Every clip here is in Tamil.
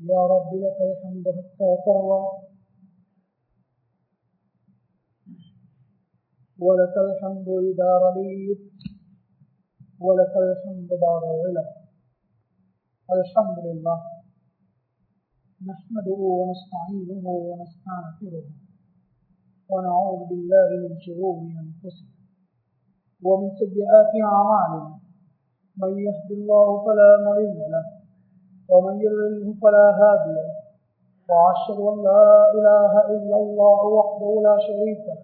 يا رب لك الحمد حتى ترضى. ولك الحمد إذا رضيت. ولك الحمد بعد الغلا الحمد لله. نحمده ونستعينه ونستغفره. ونعوذ بالله من شرور أنفسنا. ومن سيئات أعمالنا. من يهد الله فلا مضل له. ومن يضلله فلا هادي له. وأشهد أن لا إله إلا الله وحده لا شريك له.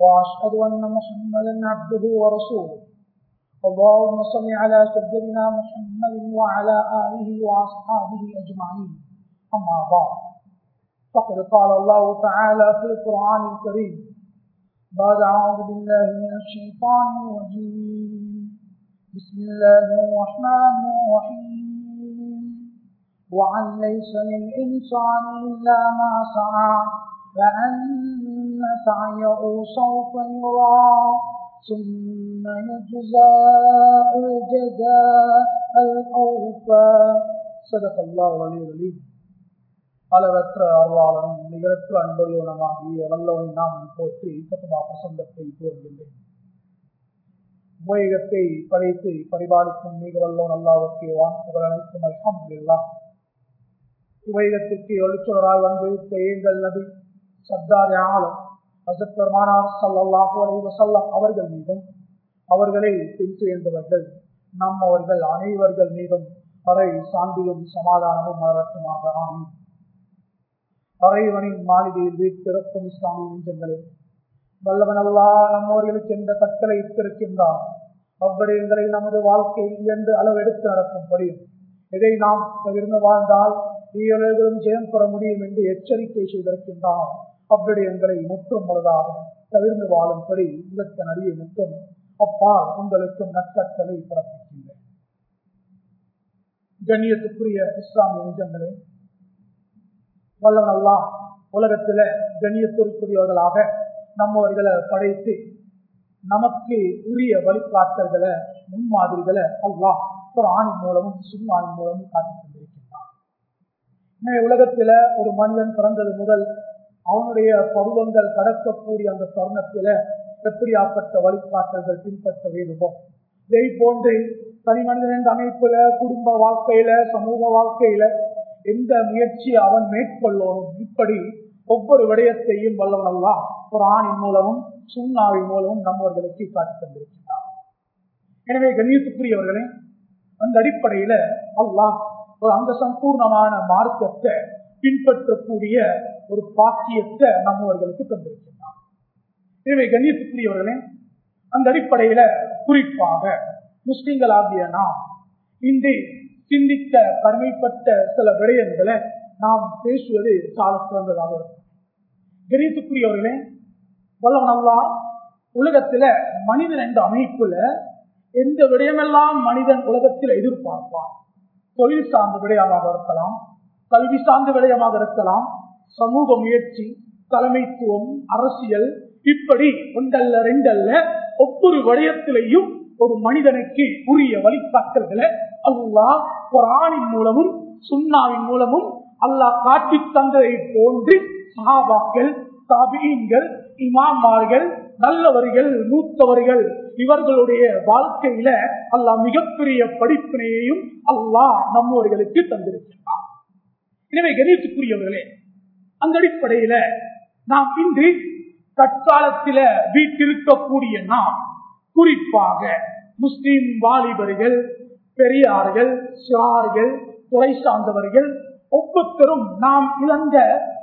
وأشهد أن محمدا عبده ورسوله. اللهم صل على سيدنا محمد وعلى آله وأصحابه أجمعين. أما بعد. فقد قال الله تعالى في القرآن الكريم. بعد أعوذ بالله من الشيطان الرجيم. بسم الله الرحمن الرحيم. وعن ليس للإنسان إلا ما سعى وأن سعيه سوف يرى ثم يجزاء الجزاء الأوفى صدق الله العلي العليم அளவற்ற அருளாளனும் நிகரற்ற அன்புள்ளவனமாகிய வல்லவனை நாம் போற்றி கத்துமா பிரசங்கத்தை துவங்குகின்றேன் உபயோகத்தை படைத்து பரிபாலிக்கும் மிக வல்லோன் அல்லாவுக்கு வான் புகழ் அனைத்தும் அல்ஹம்துலில்லாஹ் உபயோகத்திற்கு எழுச்சுடராய் வந்து எங்கள் நபி சர்தார் ஆலம் ஹசத் பெருமானார் சல்லாஹூ அலி வசல்லாம் அவர்கள் மீதும் அவர்களை பின்துயர்ந்தவர்கள் நம் அவர்கள் அனைவர்கள் மீதும் வரை சாந்தியும் சமாதானமும் மலரட்டுமாக ஆமீன். அறைவனின் மாளிகையில் வீட்டிறக்கும் இஸ்லாமிய நெஞ்சங்களே வல்லவன் அல்லா நம்மவர்களுக்கு எந்த கட்டளை இட்டிருக்கின்றார் அவ்விடயங்களை நமது வாழ்க்கையில் என்று அளவெடுத்து நடக்கும்படி இதை நாம் தவிர்ந்து வாழ்ந்தால் ஈழர்களும் ஜெயம் பெற முடியும் என்று எச்சரிக்கை செய்திருக்கின்றார் அவ்விடயங்களை முற்றும் முழுதாக தவிர்ந்து வாழும்படி இதற்கு நடிகை மட்டும் உங்களுக்கும் நற்கட்டளை பிறப்பிக்கின்றேன். கண்ணியத்துக்குரிய இஸ்லாமிய நிஜங்களே வல்லவன் அல்லா உலகத்துல கண்ணியத்திற்குரியவர்களாக நம்மவர்களை படைத்து நமக்கு உரிய வழிகாட்டல்களை முன்மாதிரிகளை அல்லாஹ் ஒரு ஆணின் மூலமும் சுண்ணாயின் மூலமும் காட்டிக் உலகத்துல ஒரு மனிதன் பிறந்தது முதல் அவனுடைய பருவங்கள் கடக்கக்கூடிய அந்த தருணத்தில எப்படியாப்பட்ட வழிகாட்டல்கள் பின்பற்ற வேண்டுமோ. இதை போன்று தனி மனிதன் அமைப்புல குடும்ப வாழ்க்கையில சமூக வாழ்க்கையில எந்த முயற்சியை அவன் மேற்கொள்ளணும் இப்படி ஒவ்வொரு விடயத்தையும் வல்லவனல்லா ஒரு ஆணின் மூலமும் சுண்ணாவின் மூலமும் நம்மவர்களுக்கு காட்டித் தந்திருக்கின்றார் எனவே கண்ணியத்துக்குரியவர்களே அந்த அடிப்படையில அல்லாஹ் அந்த சம்பூர்ணமான மார்க்கத்தை பின்பற்றக்கூடிய ஒரு பாக்கியத்தை நம்மவர்களுக்கு தந்திருக்கின்றார். எனவே கண்ணியத்துக்குரியவர்களே அந்த அடிப்படையில குறிப்பாக முஸ்லிம்களாகிய நாம் இன்று சிந்திக்க கடமைப்பட்ட சில விடயங்களை நாம் பேசுவது சால சிறந்ததாக இருக்கும். கணித்துக்குரியவர்களே வல்லவனல்லா உலகத்துல மனிதன் என்ற அமைப்புல எந்த விடயமெல்லாம் மனிதன் உலகத்தில் எதிர்பார்ப்பான்? தொழில் சார்ந்த விடயமாக இருக்கலாம் கல்வி சார்ந்த விடயமாக இருக்கலாம் சமூக முயற்சி தலைமைத்துவம் அரசியல் இப்படி ஒன்றல்ல ரெண்டல்ல ஒவ்வொரு விடயத்திலையும் ஒரு மனிதனுக்கு உரிய வழிகாட்டல்களை அல்லா குரானின் மூலமும் சுண்ணாவின் மூலமும் அல்லாஹ் காட்டி தந்ததை போன்று சஹாபாக்கள் தாபீன்கள் இமாமார்கள் நல்லவர்கள் மூத்தவர்கள் இவர்களுடைய வாழ்க்கையில அல்லாஹ் மிகப்பெரிய படிப்பினையையும் அல்லாஹ் நம்மவர்களுக்கு தந்திருக்கிறார் எனவே கணித்துக்குரியவர்களே அந்த அடிப்படையில நாம் இன்று தற்காலத்தில வீட்டிருக்கக்கூடிய நாம் குறிப்பாக முஸ்லிம் வாலிபர்கள் பெரியார்கள் சிறார்கள் துறை சார்ந்தவர்கள் ஒவ்வொருத்தரும் நாம் இழந்த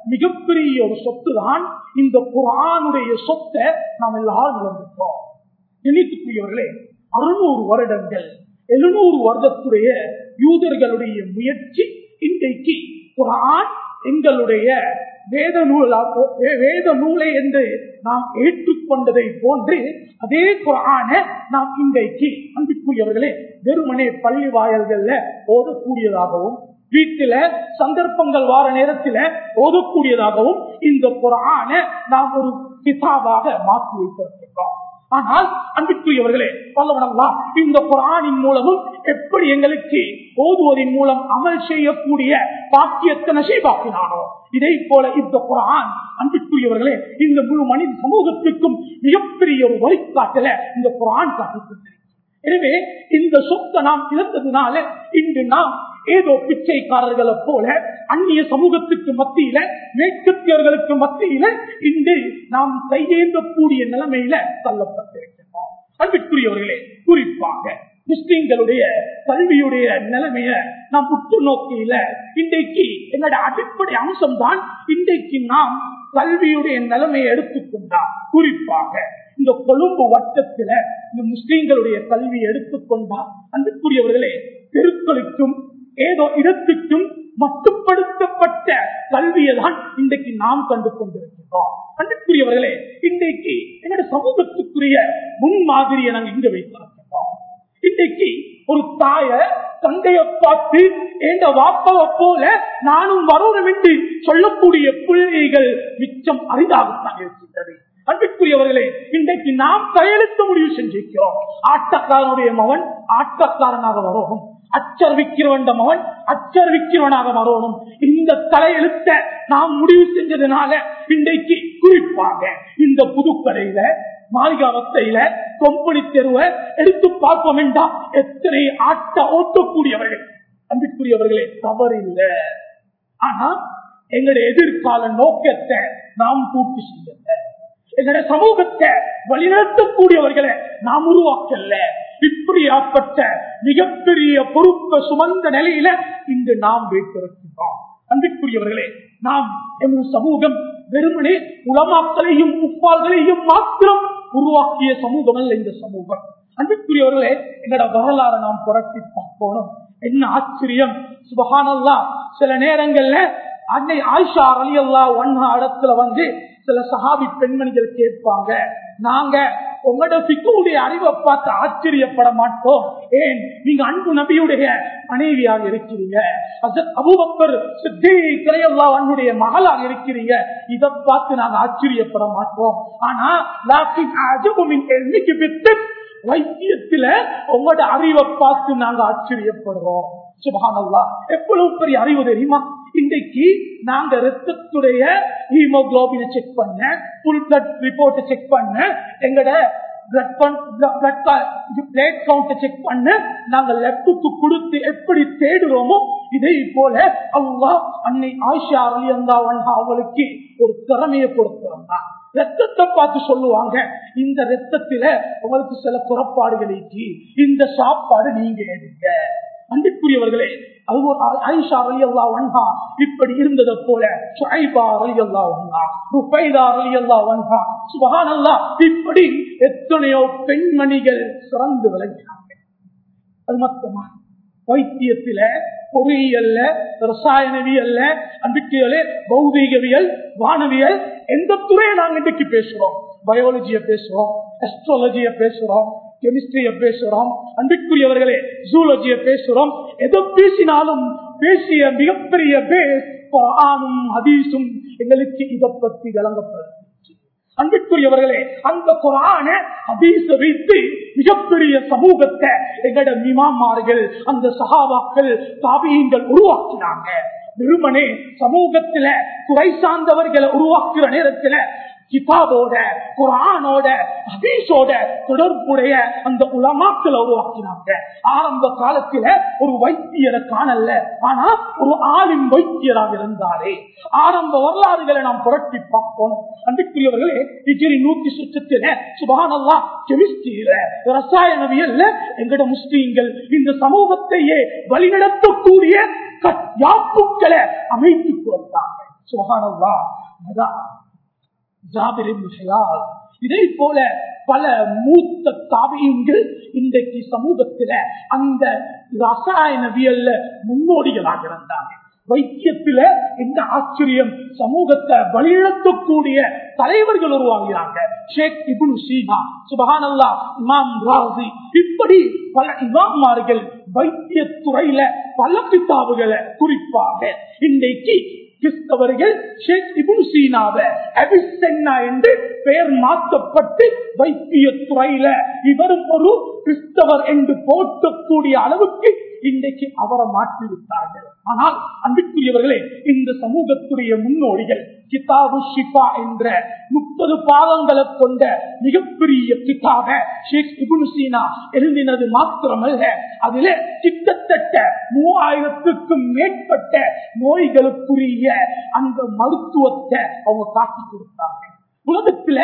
மிகப்பெரிய ஒரு சொத்து தான் இந்த குரானுடைய சொத்தை நாம் எல்லாரும் இழந்துட்டோம் எண்ணிக்கைக்குரியவர்களே அறுநூறு வருடங்கள் எழுநூறு வருடத்துடைய யூதர்களுடைய முயற்சி இன்றைக்கு குரான் எங்களுடைய வேத நூலாக வேத நூலை என்று நாம் ஏற்றுக்கொண்டதை போன்று அதே குரான நாம் இன்றைக்கு அன்புக்குரியவர்களே வெறுமனே பள்ளி வாயல்கள்ல ஓதக்கூடியதாகவும் வீட்டில சந்தர்ப்பங்கள் வார நேரத்தில ஓதக்கூடியதாகவும் இந்த குரான நாம் ஒரு கிதாபாக மாற்றி வைத்திருக்கின்றோம் ஆனால் அன்பிற்குரியவர்களே வல்லவனல்லா இந்த குரானின் மூலமும் எப்படி எங்களுக்கு ஓதுவதன் மூலம் அமல் செய்யக்கூடிய பாக்கியத்தை நசீபாக்கினானோ இதை போல இந்த குரான் அன்பிற்குரியவர்களே இந்த முழு மனித சமூகத்திற்கும் மிகப்பெரிய ஒரு வழிகாட்டல இந்த குரான் காட்டுகிறது எனவே இந்த சொத்தை நாம் இழந்ததுனால இன்று நாம் ஏதோ பிச்சைக்காரர்களை போல அந்நிய சமூகத்துக்கு மத்தியில மேற்கத்தியர்களுக்கு மத்தியில இன்று நாம் கையேந்தக்கூடிய நிலைமையில தள்ளப்பட்டிருக்கிறோம். அன்பிற்குரியவர்களே குறிப்பாக முஸ்லிம்களுடைய கல்வியுடைய நிலைமைய நாம் உற்று நோக்கியில இன்றைக்கு என்னோட அடிப்படை அம்சம் தான் இன்றைக்கு நாம் கல்வியுடைய நிலைமையை எடுத்துக்கொண்டா. குறிப்பாக இந்த கொழும்பு வட்டத்துல இந்த முஸ்லீம்களுடைய கல்வியை எடுத்துக்கொண்டா அன்புக்குரியவர்களே தெருக்களுக்கும் ஏதோ இடத்துக்கும் மட்டுப்படுத்தப்பட்ட கல்வியை தான் இன்றைக்கு நாம் கண்டு கொண்டிருக்கிறோம் அன்புக்குரியவர்களே இன்றைக்கு என்னோட சமூகத்துக்குரிய முன்மாதிரியை நாங்கள் இங்க வைத்திருக்கிறோம் இன்றைக்கு ஒரு தாய தந்தைய பார்த்து எந்த வாப்பவை போல நானும் வரணும் என்று சொல்லக்கூடிய பிள்ளைகள் மிச்சம் அரிதாகத்தான் இருக்கின்றது. அன்பிற்குரியவர்களே இன்றைக்கு நாம் கையெழுத்த முடிவு செஞ்சிருக்கிறோம். ஆட்டக்காரனுடைய மகன் ஆட்டக்காரனாக வரணும் அச்சரிக்கிறவன் மகன் அச்சரிக்கிறவனாக வரோகம் இந்த தலையெழுத்த நாம் முடிவு செஞ்சதுனால இன்றைக்கு குறிப்பாக இந்த புதுக்கடையில மாளிகாவத்தையில கொம்பனி தெருவை எடுத்து பார்ப்போம் என்றால் எத்தனை ஆட்ட ஓட்டக்கூடியவர்கள்? அன்பிற்குரியவர்களே தவறு இல்லை ஆனா எங்களுடைய எதிர்கால நோக்கத்தை நாம் பூர்த்தி செய்யல. எங்களுடைய சமூகத்தை வழிநடத்தக்கூடியவர்களை நாம் உருவாக்கல இப்படியாப்பட்ட மிகப்பெரிய பொறுப்பை சுமந்த நிலையில இன்று நாம் வைத்திருக்கின்றோம் அன்பிற்குரியவர்களே நாம் எமது சமூகம் வெறுமனே உளமாக்களையும் உப்பால்களையும் மாத்திரம் உருவாக்கிய சமூகம் அல்ல இந்த சமூகம். அன்பிற்குரியவர்களே எங்களோட வரலாறு நாம் புரட்டி பார்க்கணும் என்ன ஆச்சரியம். சுபகானல்லா சில நேரங்கள்ல அன்னை ஆயிஷா அலி அல்லா ஒன்னா இடத்துல வந்து சில சகாபி பெண்மணிகள் கேட்பாங்க நாங்க உங்களோட சிக்குடைய அறிவை பார்த்து ஆச்சரியப்பட மாட்டோம். ஏன்? நீங்க அன்பு நபியுடைய மனைவியாக இருக்கிறீங்க. அபுபக்கர் சித்திரையல்லா அவனுடைய மகளாக இருக்கிறீங்க. இதை பார்த்து நாங்க ஆச்சரியப்பட மாட்டோம். ஆனா எண்ணிக்கை வித்து வைத்தியத்துல உங்களோட அறிவை பார்த்து நாங்க ஆச்சரியப்படுறோம். சுபானல்லா எவ்வளவு பெரிய அறிவு தெரியுமா? இன்னைக்கு நாங்க ரத்தத்துடைய ஹீமோகுளோபினை செக் பண்ண புல் பிளட் ரிப்போர்ட் செக் பண்ண எங்கட செக் பண்ண நாங்க லெப்டுக்கு கொடுத்து எப்படி தேடுறோமோ இதை போல அல்லா அன்னை ஆயிஷா அலி அந்தா அவளுக்கு ஒரு திறமையை கொடுத்திருந்தான் ரத்தத்தை பார்த்து சொல்லுவாங்க இந்த ரத்தத்தில உங்களுக்கு சில புறப்பாடுகள் இந்த சாப்பாடு நீங்க எடுங்க. அன்புக்குரியவர்களே ஐஷா அலி அல்லா வன்ஹா இப்படி இருந்ததை போல சுஐபா அலி அல்லா வன்ஹா ருபைதா அலி அல்லா வன்ஹா சுபஹான் அல்லா இப்படி எத்தனையோ பெண்மணிகள் சிறந்து விளங்கினாங்க அது மட்டுமா? வைத்தியத்தில பொறியியல்ல ரசாயனவியல்ல அன்பிக்கையல பௌதீகவியல் வானவியல் எந்த துறையை நாங்க இன்றைக்கு பேசுறோம்? பயாலஜிய பேசுறோம் அஸ்ட்ராலஜிய பேசுறோம் கெமிஸ்ட்ரிய பேசுறோம் அன்பிற்குரியவர்களே ஜூலஜிய பேசுறோம் எதை பேசினாலும் பேசிய மிகப்பெரிய பேஸ் ஆணும் ஹதீஸும் எங்களுக்கு இதை பத்தி விளங்கப்படுது அன்பிற்குரியவர்களே அந்த குரான ஹதீஸ வைத்து மிகப்பெரிய சமூகத்தை எங்கட மிமாமார்கள் அந்த சகாபாக்கள் தாபியங்கள் உருவாக்கினாங்க. வெறுமனே சமூகத்துல குறை சார்ந்தவர்களை உருவாக்குற நேரத்துல கிதாபோட குரானோட ஹதீஸோட தொடர்புடைய அந்த உலமாக்களை உருவாக்கினாங்க. ஆரம்ப காலத்துல ஒரு வைத்தியரை காணல. ஆனா ஒரு ஆளின் வைத்தியராக இருந்தாரே. ஆரம்ப வரலாறுகளை நாம் புரட்டி பார்க்கணும். அன்றைக்குரியவர்களே இஜிரி நூத்தி சுற்றத்தில சுபானல்லா கெமிஸ்ட்ரியில ரசாயனவியல்ல எங்கட முஸ்லீம்கள் இந்த சமூகத்தையே வழிநடத்தக்கூடிய யாப்புக்களை அமைத்துக் கொடுத்தாங்க. சுபானல்லா அதான் இதை போல பல மூத்த தாபியங்கள் இன்றைக்கு சமூகத்தில அந்த ரசாயனவியல்ல முன்னோடிகளாக இருந்தாங்க வைத்தியத்தில இந்த ஆச்சரியம்? சமூகத்தை வழிநடத்தக்கூடிய தலைவர்கள் உருவாகிறாங்க. ஷேக் இபுன் சீனா சுபஹானல்லா இமாம் ராசி. இப்படி பல இமாமார்கள் வைத்திய துறையில பல கிதாபுகளை குறிப்பாக இன்றைக்கு கிறிஸ்தவர்கள் ஷேக் இபுன் சீனாவை அபிசென்னா என்று பெயர் மாற்றப்பட்டு வைத்திய துறையில இவரும் ஒரு கிறிஸ்தவர் என்று போற்றக்கூடிய அளவுக்கு இன்றைக்கு அவரை மாற்றிவிட்டார்கள். ஆனால் அன்பிற்குரியவர்களே இந்த சமூகத்துடைய முன்னோடிகள் கிதாபு ஷிபா என்ற முப்பது பாகங்களை கொண்ட மிகப்பெரிய கிதாப ஷேக் இபுன் சீனா எழுதினது மாத்திரமல்ல. அதில் கிட்டத்தட்ட மூவாயிரத்துக்கும் மேற்பட்ட நோய்களுக்குரிய அந்த மருத்துவத்தை அவங்க காட்டி கொடுத்தாங்க. உலகத்துல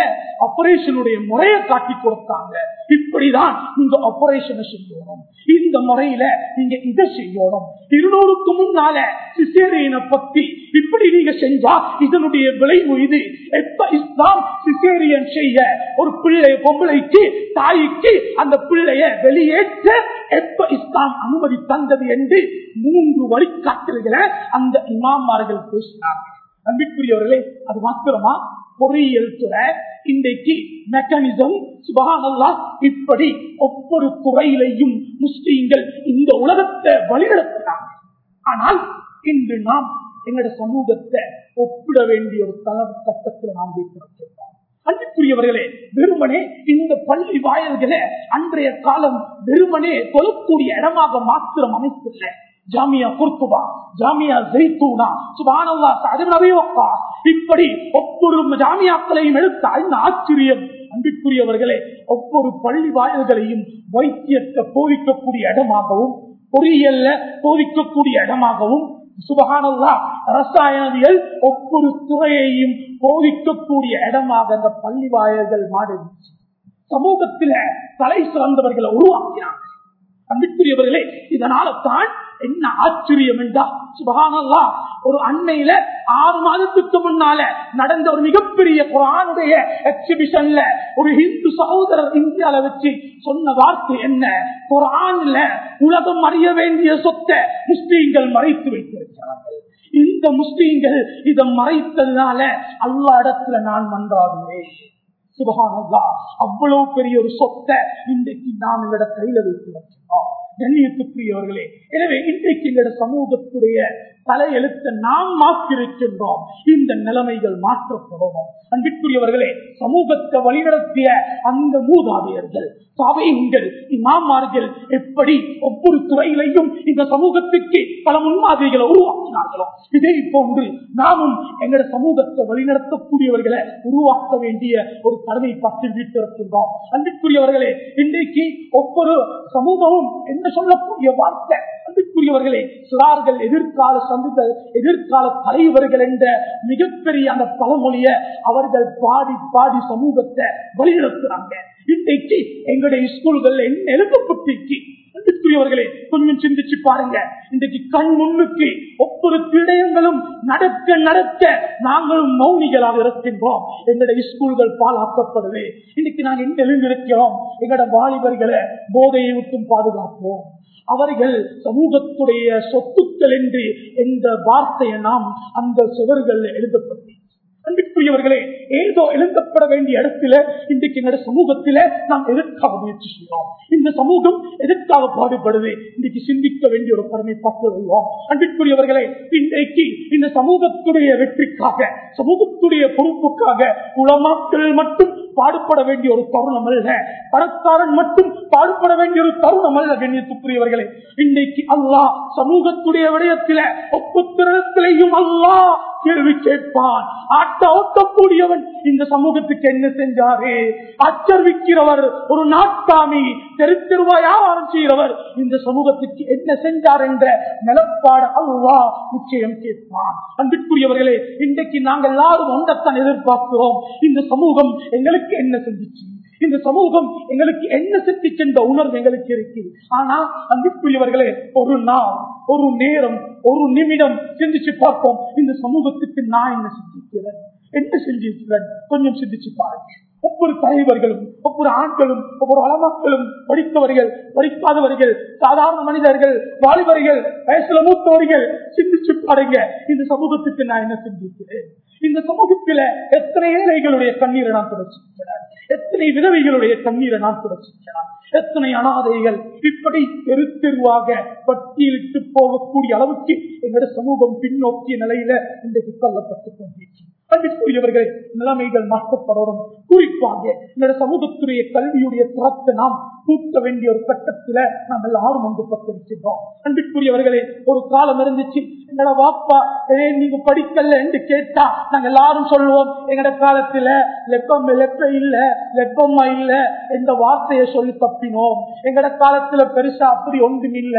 ஆபரேஷனுடைய முறையை காட்டி கொடுத்தாங்க. இப்படிதான் நீங்க ஆபரேஷனை செய்யணும். இந்த முறையில நீங்க இதை செய்யணும். இருநூறுக்கு முன்னால சிசேரியனை பத்தி இப்படி நீங்க செஞ்சா இதனுடைய விளைவு இது. எப்ப இஸ்லாம் சிசேரியன் செய்ய ஒரு பிள்ளை பொம்பளைக்கு தாய்க்கு அந்த பிள்ளைய வெளியேற்ற எப்ப இஸ்லாம் அனுமதி தந்தது என்று மூன்று வழிகாட்டல்களை அந்த இமாமார்கள் பேசினாங்க. நம்பிக்குரியவர்களே அது மாத்திரமா? பொறியியல் துறை இன்றைக்கு மெக்கானிசம் சுபகானல்லா இப்படி ஒவ்வொரு துறையிலையும் முஸ்லீம்கள் இந்த உலகத்தை வழிநடத்தினாங்க. ஆனால் இன்று நாம் எங்களோட சமூகத்தை ஒப்பிட வேண்டிய ஒரு தள கட்டத்தில் நாம் வைத்திருக்கிறோம் அன்புக்குரியவர்களே வெறுமனே இந்த பள்ளி வாயல்களை அன்றைய காலம் வெறுமனே கொல்லக்கூடிய இடமாக மாத்திரம் அமைக்கல ஜாமியா குர்துபா ஜாமியா ஜெய்தூனா சுபானல்லா நபிவக்கா இப்படி ஒவ்வொரு ஜாமியாக்களையும் எடுத்த இந்த ஆச்சரியம் அன்பிற்குரியவர்களே ஒவ்வொரு பள்ளி வாயில்களையும் வைத்தியத்தை போதிக்கக்கூடிய இடமாகவும் பொறியியல்ல போதிக்கக்கூடிய இடமாகவும் சுபகானல்லா ரசாயனியல் ஒவ்வொரு துறையையும் போதிக்கக்கூடிய இடமாக அந்த பள்ளி வாயல்கள் மாறிடுச்சு. சமூகத்தில தலை சிறந்தவர்களை உருவாக்கினார்கள் அன்பிற்குரியவர்களே இதனால தான் என்ன ஆச்சரியம் என்றா? சுபகானல்லா. ஒரு அண்மையில ஆறு மாதத்துக்கு முன்னால நடந்த ஒரு மிகப்பெரிய குரானுடைய எக்ஸிபிஷன்ல ஒரு ஹிந்து சகோதரர் இந்தியால வச்சு சொன்ன வார்த்தை என்ன? குரான்ல உலகம் அறிய வேண்டிய சொத்தை முஸ்லீம்கள் மறைத்து வைத்திருக்கிறார்கள். இந்த முஸ்லீம்கள் இதை மறைத்ததுனால அல்லா இடத்துல நான் மன்றாடுவேன். சுபகானல்லா. அவ்வளவு பெரிய ஒரு சொத்தை இன்றைக்கு நாம் எங்களோட கையில வைத்து வச்சிருக்கோம் கண்ணியத்துக்குரியவர்களே. எனவே இன்றைக்கு எங்களுடைய சமூகத்துடைய தலையெழுத்த நாம் மாற்றிருக்கின்றோம். இந்த நிலைமைகள் மாற்றப்படும். அன்பிற்குரியவர்களே சமூகத்தை வழிநடத்திய அந்த மூதாதையர்கள் சபையங்கள் இமாமார்கள் எப்படி ஒவ்வொரு துறையிலையும் இந்த சமூகத்துக்கு பல முன்மாதிரிகளை உருவாக்கினார்களோ இதே போன்று நாமும் எங்களோட சமூகத்தை வழிநடத்தக்கூடியவர்களை உருவாக்க வேண்டிய ஒரு கடமை பற்றி வீட்டிருக்கின்றோம் அன்பிற்குரியவர்களே இன்றைக்கு ஒவ்வொரு சமூகமும் என்ன சொல்லக்கூடிய வார்த்தை? அன்புக்குரியவர்களே சிலார்கள் எதிர்கால சந்தித்த எதிர்கால தலைவர்கள் என்ற மிகப்பெரிய அந்த பழமொழிய அவர்கள் பாடி பாடி சமூகத்தை வழிநடத்துறாங்க. இன்றைக்கு எங்களுடைய ஸ்கூல்கள் என்ன அன்புக்குரியவர்களே கொஞ்சம் சிந்திச்சு பாருங்க. இன்றைக்கு கண் முன்னுக்கு ஒவ்வொரு விடயங்களும் நடக்க நடக்க நாங்களும் மௌனிகளாக இருக்கின்றோம். எங்களுடைய ஸ்கூல்கள் பாலாக்கப்படுது இன்னைக்கு நாங்கள் எங்க எழுந்திருக்கிறோம்? எங்களோட வாலிபர்களை போதையை விட்டும் பாதுகாப்போம். அவர்கள் சமூகத்துடைய சொத்துக்கள் என்று என்ற வார்த்தையை நாம் அந்த சுவர்கள் எழுதப்பட்டு அன்பிற்குரியவர்களே ஏதோ எழுதப்பட வேண்டிய இடத்துல இன்றைக்கு என்னோட சமூகத்தில நாம் எதற்காக முயற்சி செய்யறோம் இந்த சமூகம் எதற்காக பாடுபடுது? இன்றைக்கு சிந்திக்க வேண்டிய ஒரு கடமை பார்த்துள்ளோம் அன்பிற்குரியவர்களே இன்றைக்கு இந்த சமூகத்துடைய வெற்றிக்காக சமூகத்துடைய பொறுப்புக்காக உளமாக்கள் மட்டும் பாடுபட வேண்டிய ஒரு தருணம் அல்ல. பணக்காரன் மட்டும் பாடுபட வேண்டிய ஒரு தருணம் அல்ல கண்ணியத்துக்குரியவர்களே. இன்னைக்கு அல்லாஹ் சமூகத்துடைய விடயத்தில ஒப்புத்திரத்திலையும் அல்லாஹ் கேள்வி கேட்பான். ஆட்ட ஓட்டக்கூடியவன் இந்த சமூகத்துக்கு என்ன செஞ்சாரு? அச்சரிக்கிறவர் ஒரு நாட்டாமி தெரு தெருவா வியாபாரம் செய்கிறவர்? இந்த சமூகத்துக்கு என்ன செஞ்சார் என்ற நிலப்பாடு அல்லா நிச்சயம் கேட்பான். அன்பிற்குரியவர்களே இன்றைக்கு நாங்கள் எல்லாரும் ஒன்றத்தான் எதிர்பார்க்கிறோம். இந்த சமூகம் எங்களுக்கு என்ன செஞ்சிச்சு? இந்த சமூகம் எங்களுக்கு என்ன செஞ்சு சென்ற உணர்வு எங்களுக்கு இருக்கு. ஆனா அன்புக்குரியவர்களே ஒரு நாள் ஒரு நேரம் ஒரு நிமிடம் சிந்திச்சு பார்ப்போம். இந்த சமூகத்துக்கு நான் என்ன செஞ்சிருக்கிறேன்? என்ன செஞ்சிருக்கிறேன்? கொஞ்சம் சிந்திச்சு பாருங்க. ஒவ்வொரு தலைவர்களும் ஒவ்வொரு ஆண்களும் ஒவ்வொரு வளமக்களும் படித்தவர்கள் படிக்காதவர்கள் சாதாரண மனிதர்கள் வாலிபர்கள் வயசுல மூத்தவர்கள் சிந்திச்சு பாருங்க. இந்த சமூகத்துக்கு நான் என்ன சிந்திக்கிறேன்? இந்த சமூகத்தில எத்தனை ஏழைகளுடைய கண்ணீரை நான் துடைச்சிருக்கிறேன்? எத்தனை விதவைகளுடைய கண்ணீரை நான் துடைச்சிருக்கிறேன்? எத்தனை அனாதைகள் இப்படி தெரு தெருவாக பட்டியலிட்டு போகக்கூடிய அளவுக்கு எங்களோட சமூகம் பின்னோக்கிய நிலையில இன்றைக்கு தள்ளப்பட்டுக் கொண்டிருக்கிறது. அன்பிற்குரியவர்களே நிலைமைகள் மாற்றப்படணும். குறிப்பாக இந்த சமூகத்துடைய கல்வியுடைய தரத்தை நாம் கூட்ட வேண்டிய ஒரு கட்டத்துல நாம் எல்லாரும் ஒன்றுபட்டிருக்கின்றோம் அன்பிற்குரியவர்களே ஒரு காலம் இருந்துச்சு. எங்களோட வாப்பா ஏன் நீங்க படிக்கல என்று கேட்டா நாங்க எல்லாரும் சொல்லுவோம். எங்கட காலத்துல லெப்பம் லெப்ப இல்ல லெப்பம்மா இல்ல எந்த வார்த்தையை சொல்லி தப்பினோம். எங்கட காலத்துல பெருசா அப்படி ஒன்றும் இல்ல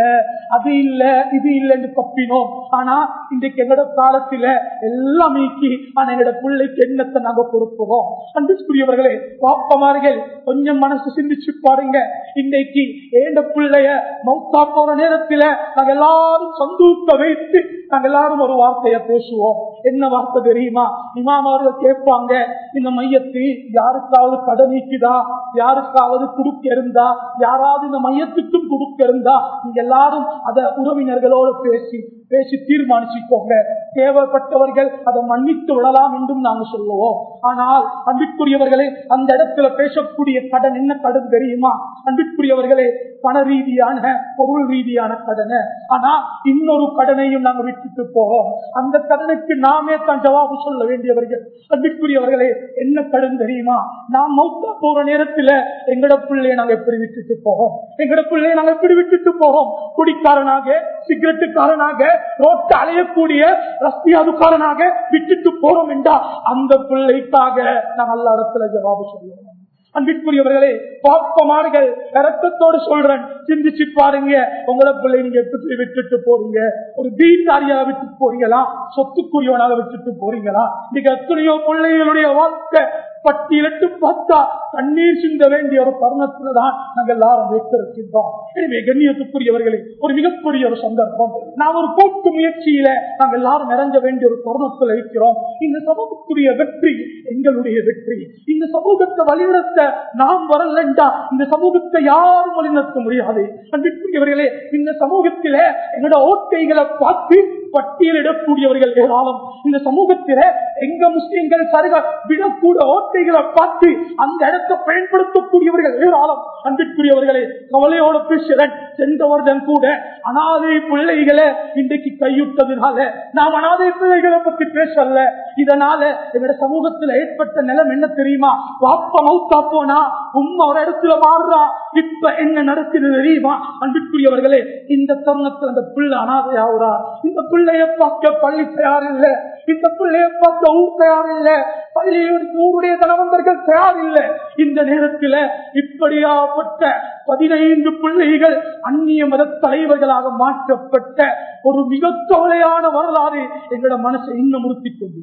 அது இல்ல இது இல்லைன்னு தப்பினோம். ஆனா இன்றைக்கு எங்கட காலத்துல எல்லாம் நீக்கி ஆனா எங்கட பிள்ளைக்கு எண்ணத்தை நாங்க கொடுக்கிறோம்? அன்புக்குரியவர்களே பாப்பமார்கள் கொஞ்சம் மனசு சிந்திச்சு பாருங்க. இன்றைக்கு ஏண்ட பிள்ளைய மௌத்தா போற நேரத்தில் நாங்க எல்லாரும் சந்தூக்க வைத்து நாங்க எல்லாரும் ஒரு வார்த்தைய பேசுவோம். என்ன வார்த்தை தெரியுமா? இமாம் அவர்கள் கேட்பாங்க இந்த மையத்து யாருக்காவது கடன் நீக்குதா? யாருக்காவது குடுக்க இருந்தா யாராவது இந்த மையத்துக்கும் குடுக்க இருந்தா நீங்க எல்லாரும் அத உறவினர்களோடு பேசி பேசி தீர்மானிச்சுக்கோங்க. தேவைப்பட்டவர்கள் அதை மன்னித்து விடலாம் என்றும் நாங்க சொல்லுவோம். ஆனால் அன்பிற்குரியவர்களே அந்த இடத்துல பேசக்கூடிய கடன் என்ன கடன் தெரியுமா? அன்பிற்குரியவர்களே பண ரீதியான பொருள் ரீதியான கடனை. ஆனா இன்னொரு கடனையும் நாங்க விட்டுட்டு போவோம் அந்த கடனுக்கு நாமே தான் ஜவாபு சொல்ல வேண்டியவர்கள். அன்பிற்குரியவர்களே என்ன கடன் தெரியுமா? நாம் மௌத்தா போற நேரத்துல எங்கட பிள்ளைய நாங்க எப்படி விட்டுட்டு போவோம் எங்கட பிள்ளைய நாங்க எப்படி விட்டுட்டு போவோம் குடிக்காரனாக சிகரெட்டுக்காரனாக ரோட்டு அலையக்கூடிய ரஸ்தியாதுக்காரனாக விட்டுட்டு போறோம் என்றா அந்த பிள்ளைக்காக நாங்கள் எல்லா இடத்துல ஜவாபு சொல்லுவோம். அன்பிற்குரியவர்களே பாப்பமார்கள் ரத்தத்தோடு சொல்றேன். சிந்திச்சு பாருங்க. உங்களை பிள்ளை நீங்க எப்படி விட்டுட்டு போறீங்க? ஒரு தீண்டாரியாக விட்டு போறீங்களா? சொத்துக்குரியவனாக விட்டுட்டு போறீங்களா? நீங்க எத்தனையோ பிள்ளைகளுடைய வாழ்க்கை பட்டியலிட்டு பார்த்தா கண்ணீர் சிந்த வேண்டிய ஒரு தருணத்துல தான் நாங்கள் எல்லாரும் வைத்திருக்கின்றோம். எனவே கண்ணியத்துக்குரியவர்களே ஒரு மிகப்பெரிய ஒரு சந்தர்ப்பம். நாம் ஒரு கூட்டு முயற்சியில நாங்கள் எல்லாரும் நிறைஞ்ச வேண்டிய ஒரு தருணத்தில் இருக்கிறோம். இந்த சமூகத்துடைய வெற்றி எங்களுடைய வெற்றி. இந்த சமூகத்தை வலியுறுத்த நாம் வரலண்டா இந்த சமூகத்தை யாரும் வழிநடத்த முடியாது. அன்பிற்குரியவர்களே இந்த சமூகத்தில எங்களோட ஓட்டைகளை பார்த்து பட்டியலிடக்கூடியவர்கள் ஏராளம். இந்த சமூகத்தில எங்க முஸ்லிம்கள் சருக விடக்கூட ஓட்டைகளை பார்த்து அந்த இடத்தை பயன்படுத்தக்கூடியவர்கள் ஏராளம். அன்பிற்குரியவர்களே கவலையோட பேசுகிறேன். சென்ற வருடம் கூட அனாதை பிள்ளைகளை இன்றைக்கு கையுட்டதுனால நாம் அனாதை பிள்ளைகளை பத்தி பேசல. இதனால எங்களோட சமூகத்துல ஏற்பட்ட நிலம் என்ன தெரியுமா? வாப்ப மௌத்தா போனா உண்மை ஒரு இடத்துல மாறுறா இப்ப என்ன நடக்குது தெரியுமா? அன்பிற்குரியவர்களே இந்த தருணத்துல அந்த பிள்ளை அனாதை ஆகுறா இந்த பிள்ளைய பார்க்க பள்ளி தயார் இல்ல இந்த பிள்ளைய பார்க்க ஊர் தயார் இல்ல பள்ளியுடைய ஊருடைய தனவந்தர்கள் தயார் இல்ல இந்த நேரத்தில் இப்படியாப்பட்ட பதினைந்து பிள்ளைகள் அந்நிய மத தலைவர்களாக மாற்றப்பட்ட ஒரு மிக தொலையான வரலாறு எங்களோட மனசை இன்னும் உறுத்திக் கொண்டு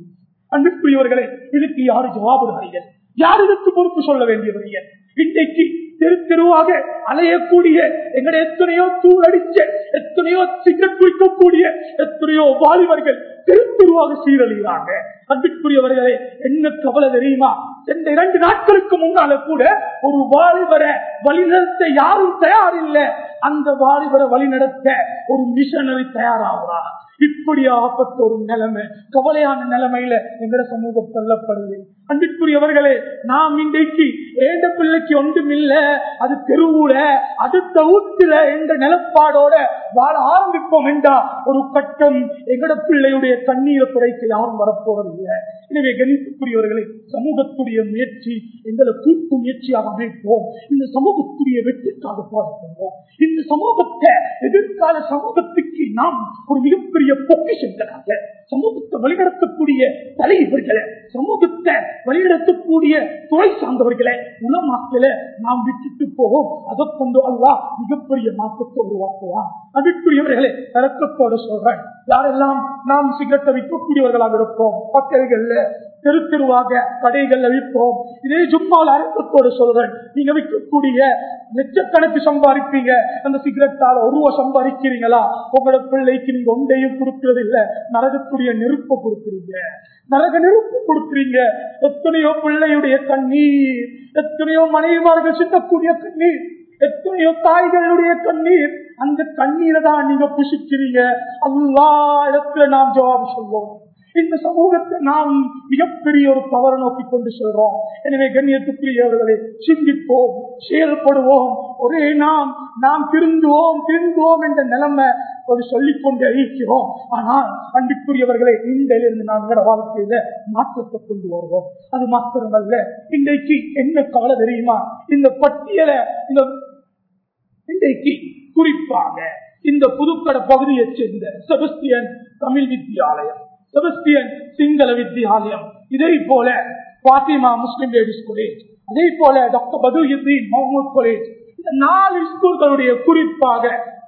அன்புக்குரியவர்களே இதுக்கு யாரு ஜவாபுதாரிகள்? யார் இதற்கு பொறுப்பு சொல்ல வேண்டியவர்கள்? இன்றைக்கு தெரு தெருவாக அலையக்கூடிய எங்களுடைய எத்தனையோ தூள் அடிச்ச எத்தனையோ சிகரெட் குடிக்கக்கூடிய எத்தனையோ வாலிபர்கள் தெரு சீரழிகிறாங்க. அன்பிற்குரியவர்களே என்ன கவலை தெரியுமா? இந்த இரண்டு நாட்களுக்கு முன்னால கூட ஒரு வாலிபரை வழிநடத்த யாரும் தயார் இல்லை அந்த வாலிபரை வழிநடத்த ஒரு மிஷனரி தயாராகிறா. இப்படி ஆபத்த ஒரு நிலைமை கவலையான நிலைமையில எங்கட சமூகம் தள்ளப்படுது. அன்பிற்குரியவர்களே நாம் இன்றைக்கு ஏண்ட பிள்ளைக்கு ஒன்றும் இல்ல அது தெருவுல அடுத்த ஊத்துல என்ற நிலப்பாடோட வாழ ஆரம்பிப்போம் என்றா ஒரு கட்டம் எங்கட பிள்ளையுடைய தண்ணீரை துறைக்கு யாரும் வரப்போவதில்லை. எனவே கணிப்புக்குரியவர்களை சமூகத்துடைய முயற்சி எங்களை கூட்டு முயற்சியாக அமைப்போம். இந்த சமூகத்துடைய வெற்றிக்காக பாடுபடுவோம் இந்த சமூகத்தை எதிர்கால சமூகத்துக்கு நாம் ஒரு மிகப்பெரிய பொக்கிஷங்களாக சமூகத்தை வழிநடத்தக்கூடிய தலைவர்களை சமூகத்தை வழிநடத்தக்கூடிய துறை சார்ந்தவர்களை உலமாக்கல நாம் விட்டுட்டு போவோம். அதை கொண்டு அல்லா மிகப்பெரிய மாற்றத்தை உருவாக்குவான். அதுக்குரியவர்களை தரக்கத்தோட சொல்றேன். யாரெல்லாம் நாம் சிகரெட்டை விற்கக்கூடியவர்களாக இருப்போம் பக்கல்கள்ல தெரு தெருவாக கடைகள்ல விற்போம் இதே ஜும்மாவில் அரக்கத்தோடு சொல்றேன். நீங்க விற்கக்கூடிய லட்சக்கணக்கு சம்பாதிப்பீங்க. அந்த சிகரெட்டால ஒரு ரூபா சம்பாதிக்கிறீங்களா? உங்களோட பிள்ளைக்கு நீங்க ஒன்றையும் கொடுக்கறது இல்ல நரகத்துடைய நெருப்பை கொடுக்குறீங்க. நரக நெருப்பு கொடுக்குறீங்க. எத்தனையோ பிள்ளையுடைய கண்ணீர் எத்தனையோ மனைவிமார்கள் சிந்தக்கூடிய கண்ணீர் எத்தனையோ தாய்களுடைய கண்ணீர் அந்த கண்ணீரை தான் நீங்க புசிக்கிறீங்க. அல்லா இடத்துல நாம் ஜவாபு சொல்வோம். இந்த சமூகத்தை நாம் மிகப்பெரிய ஒரு தவறு நோக்கி கொண்டு செல்றோம். எனவே கண்ணியத்துக்குரியவர்களை சிந்திப்போம் செயல்படுவோம். ஒரே நாம் நாம் திருந்துவோம் திருந்துவோம் என்ற நிலைமை ஒரு சொல்லிக்கொண்டே இருக்கிறோம். ஆனால் அன்புக்குரியவர்களை இன்றையிலிருந்து நாம் எங்களோட வாழ்க்கையில மாற்றத்தை கொண்டு வருவோம். அது மாத்திரமல்ல இன்றைக்கு என்ன கவலை தெரியுமா? இந்த பட்டியலை இந்த இன்றைக்கு குறிப்பாக இந்த புதுக்கட பகுதியைச் சேர்ந்த செபஸ்டியன் தமிழ் வித்தியாலயம் செபஸ்டியன் சிங்கள வித்தியாலயம். இதே போல பாத்திமா முஸ்லிம் லேடிஸ் காலேஜ் அதே போல டாக்டர் பதுயுத்தீன் முகமது காலேஜ் இந்த நாலு ஸ்கூல்களுடைய குறிப்பாக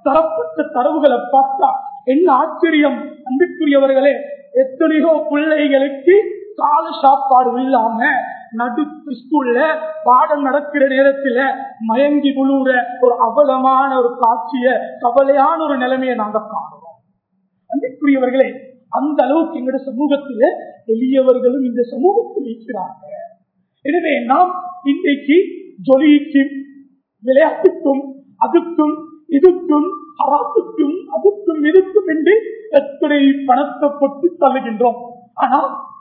தரப்பட்ட தரவுகளை பார்த்தா என்ன ஆச்சரியம். அன்புக்குரியவர்களே எத்தனையோ பிள்ளைகளுக்கு கால சாப்பாடு இல்லாம நடு ஸ்கூல்ல பாடம் நடக்கிற நேரத்துல மயங்கி விழுற ஒரு அவலமான ஒரு காட்சிய கவலையான ஒரு நிலைமையை நாங்க காணுவோம் அன்புக்குரியவர்களே அந்த அளவுக்கு எங்களுடைய சமூகத்தில எளியவர்களும் இந்த சமூகத்தில் இருக்கிறாங்க எனவே நாம் இன்றைக்கு ஜொலிக்கும் விளையாட்டுக்கும் அதுக்கும் இதுக்கும் அராத்துக்கும் அதுக்கும் இதுக்கும் என்று எத்தனை பணத்தை பொட்டு தள்ளுகின்றோம். ஆனா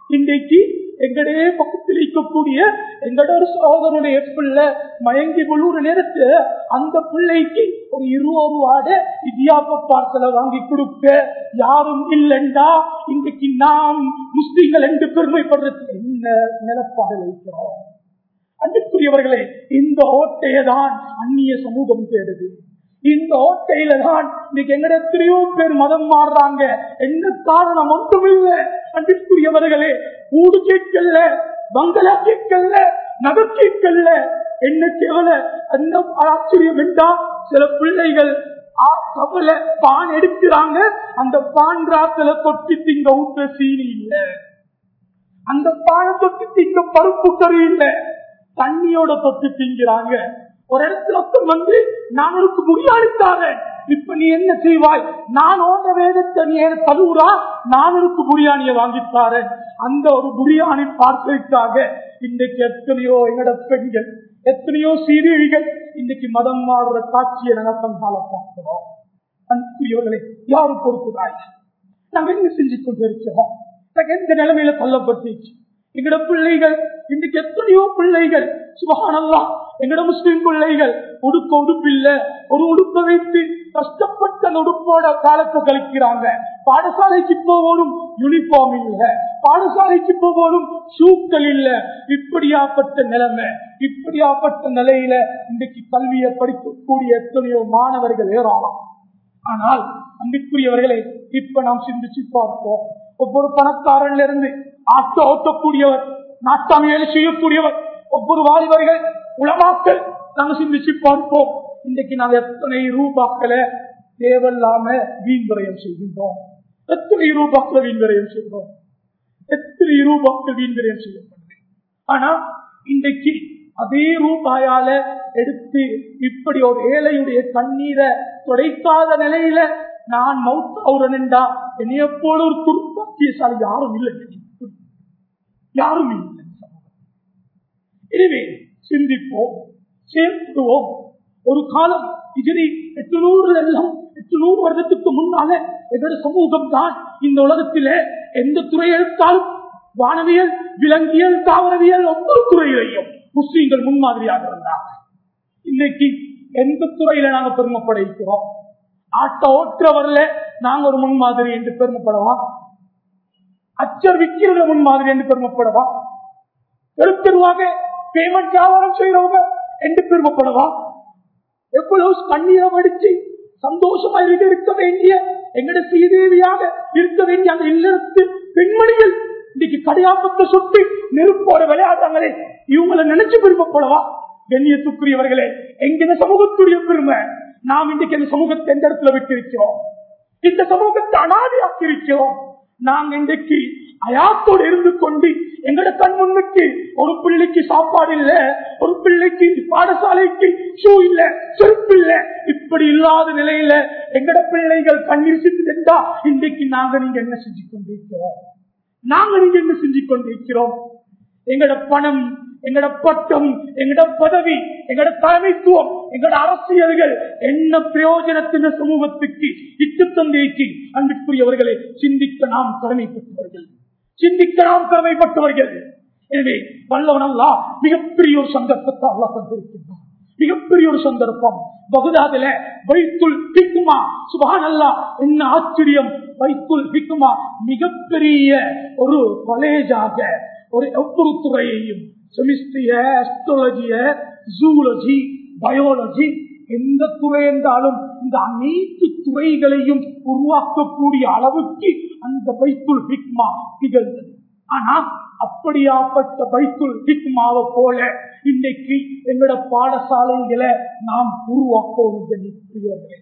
இன்றைக்கு எங்களுடைய பக்கத்தில் இருக்கக்கூடிய எங்களோட ஒரு சகோதரனுடைய பிள்ளை மயங்கி விழுற நேரத்துல அந்த பிள்ளைக்கு ஒரு இருபது ரூபாட இடியாப்ப பார்சலை வாங்கி கொடுக்க யாரும் இல்லைண்டா இன்றைக்கு நாம் முஸ்லீம்கள் என்று பெருமைப்படுறது. என்ன நிலப்பாடு வைக்கிறோம்? அன்புக்குரியவர்களே இந்த ஓட்டையை தான் அந்நிய சமூகம் தேடுது. இந்த ஓட்டையில தான் இன்னைக்கு எங்கட எத்தனையோ பேர் மதம் மாறுறாங்க. என்ன காரணம் ஒன்றுமில்லை. அன்பிற்குரியவர்களே ஊடு கேட்கல பங்களா கேட்கல நகை கேட்கல என்ன கேவல அந்த ஆச்சரியம் என்றா சில பிள்ளைகள் கவல பான் எடுக்கிறாங்க. அந்த பான் ராத்துல தொட்டி திங்க ஊட்ட சீனி இல்ல. அந்த பானை தொட்டி திங்க பருப்பு கறி இல்ல. தண்ணியோட தொட்டி திங்கிறாங்க. ஒரு இடத்துல வந்து நான் உனக்கு முடியாடித்தாரேன் இப்ப நீ என்ன செய்வாய்? நான் ஓட்ட வேதத்தை நீ தருவுரா நான் இருக்கு புரியாணிய வாங்கித்தாரேன் அந்த ஒரு புரியாணி பார்க்கறதுக்காக இன்றைக்கு எத்தனையோ என்னோட பெண்கள் எத்தனையோ சீரியல்கள் இன்னைக்கு மதம் மாறுற காட்சியை நடத்தம் கால பார்க்கிறோம். அன்புக்குரியவர்களை யாரும் பொறுப்புதாய் நாங்க என்ன செஞ்சு கொண்டிருக்கிறோம்? எந்த நிலைமையில தள்ளப்பட்டுச்சு எங்கட பிள்ளைகள் இன்னைக்கு எத்தனையோ பிள்ளைகள் சுபகானல்லா எங்கட முஸ்லிம் பிள்ளைகள் உடுக்க உடுப்பில்ல ஒரு உடுப்பை வைத்து கஷ்டப்பட்ட அந்த உடுப்போட காலத்தை கழிக்கிறாங்க. பாடசாலைக்கு போவோடும் யூனிஃபார்ம் இல்ல. பாடசாலைக்கு போவோடும் ஷூக்கள் இல்ல. இப்படியாப்பட்ட நிலைமை இப்படியாப்பட்ட நிலையில இன்னைக்கு கல்வியை படிக்கக்கூடிய எத்தனையோ மாணவர்கள் ஏறாலாம் ஆனால் அன்பிற்குரியவர்களே இப்ப நாம் சிந்திச்சு பார்ப்போம். ஒவ்வொரு பணக்காரன்ல இருந்து ஆட்ட ஓட்டக்கூடியவர் நாட்டாம வேலை செய்யக்கூடியவர் ஒவ்வொரு வாலிபர்கள் உளமாக்கல் நாங்க சிந்திச்சு பார்ப்போம். இன்றைக்கு நாங்க எத்தனை ரூபாக்களை தேவையில்லாம வீண் விரயம் செய்கின்றோம். எத்தனை ரூபாக்களை வீண் விரயம் செய்கிறோம் எத்தனை ரூபாக்கள் வீண் விரயம் செய்யப்படுது. ஆனா இன்றைக்கு அதே ரூபாயால எடுத்து இப்படி ஒரு ஏழையுடைய கண்ணீரை துடைக்காத நிலையில நான் மௌத்தவுரன் என்றா என்னைய போல ஒரு துர்ப்பாக்கியசாலி யாரும் இல்லை. யாரும் இல்லை எனவே சிந்திப்போம் செயல்படுவோம் ஒரு காலம் இதிரி எட்டுநூறு எல்லாம் எட்டுநூறு வருடத்துக்கு முன்னால எங்களோட சமூகம் தான் இந்த உலகத்தில எந்த துறை எடுத்தாலும் வானவியல் விலங்கியல் தாவரவியல் ஒவ்வொரு துறையிலையும் முஸ்லீம்கள் முன்மாதிரியாக இருந்தாங்க இன்னைக்கு எந்த துறையில நாங்க பெருமைப்பட இருக்கிறோம்? ஆட்ட ஓட்டுறவர்ல நாங்க ஒரு முன்மாதிரி என்று பெருமைப்படவா? அச்சர் முன் மாதிரி என்று பெருமைப்படவா பெருத்தெருவாக பேமெண்ட் வியாபாரம் செய்யறவங்க என்று பெருமைப்படவா எவ்வளவு கண்ணீரம் அடிச்சு சந்தோஷமா இருக்க வேண்டிய எங்கட சீதேவியாக இருக்க வேண்டிய அந்த இல்லத்து பெண்மணிகள் இன்னைக்கு கடையாப்பத்தை சுட்டு நெருப்போட விளையாடுறாங்களே. இவங்களை நினைச்சு பெருமைப்படவா கண்ணியத்துக்குரியவர்களே எங்க சமூகத்துடைய பெருமை நாம் இன்றைக்கு இந்த சமூகத்தை எந்த இடத்துல விட்டு இருக்கிறோம் இந்த சமூகத்தை அனாதையாக்கி இருக்கிறோம் நாங்க இன்றைக்கு அயாத்தோடு இருந்து கொண்டு எங்கட கண் முன்னுக்கு ஒரு பிள்ளைக்கு சாப்பாடு இல்ல ஒரு பிள்ளைக்கு பாடசாலைக்கு ஷூ இல்ல செருப்பு இல்ல. இப்படி இல்லாத நிலையில எங்கட பிள்ளைகள் கண்ணீர் சிந்துட்டா இன்றைக்கு நாங்க நீங்க என்ன செஞ்சு கொண்டிருக்கிறோம்? நாங்க நீங்க என்ன செஞ்சு கொண்டிருக்கிறோம்? எங்கட பணம் எங்கட பட்டம் எங்கட பதவி எங்கட தலைமைத்துவம் எங்கட அரசியல்கள் என்ன பிரயோஜனத்தின் சமூகத்துக்கு இட்டு தந்தைக்கு அன்புக்குரியவர்களை சிந்திக்க நாம் கடமைப்பட்டவர்கள். சிந்திக்க நாம் கடமைப்பட்டவர்கள். எனவே வல்லவனல்லா மிகப்பெரிய ஒரு சந்தர்ப்பத்தை அல்லா தந்திருக்கின்றான். மிகப்பெரிய ஒரு சந்தர்ப்பம். பகுதாதுல வைத்துல் ஹிக்மா. சுபான் அல்லா என்ன ஆச்சரியம். வைத்துல் ஹிக்மா மிகப்பெரிய ஒரு காலேஜாக ஒரு எவ்வொரு துறையையும் செமிஸ்ட்ரிய அஸ்ட்ராலஜிய ஜூலஜி பயாலஜி எந்த துறை என்றாலும் இந்த அனைத்து துறைகளையும் உருவாக்கக்கூடிய அளவுக்கு அந்த பைத்துல் ஹிக்மா திகழ்ந்தது. ஆனா அப்படியாப்பட்ட பைத்துல் ஹிக்மாவை போல இன்னைக்கு எங்களோட பாடசாலைகளை நாம் உருவாக்கணும் புரியவர்களே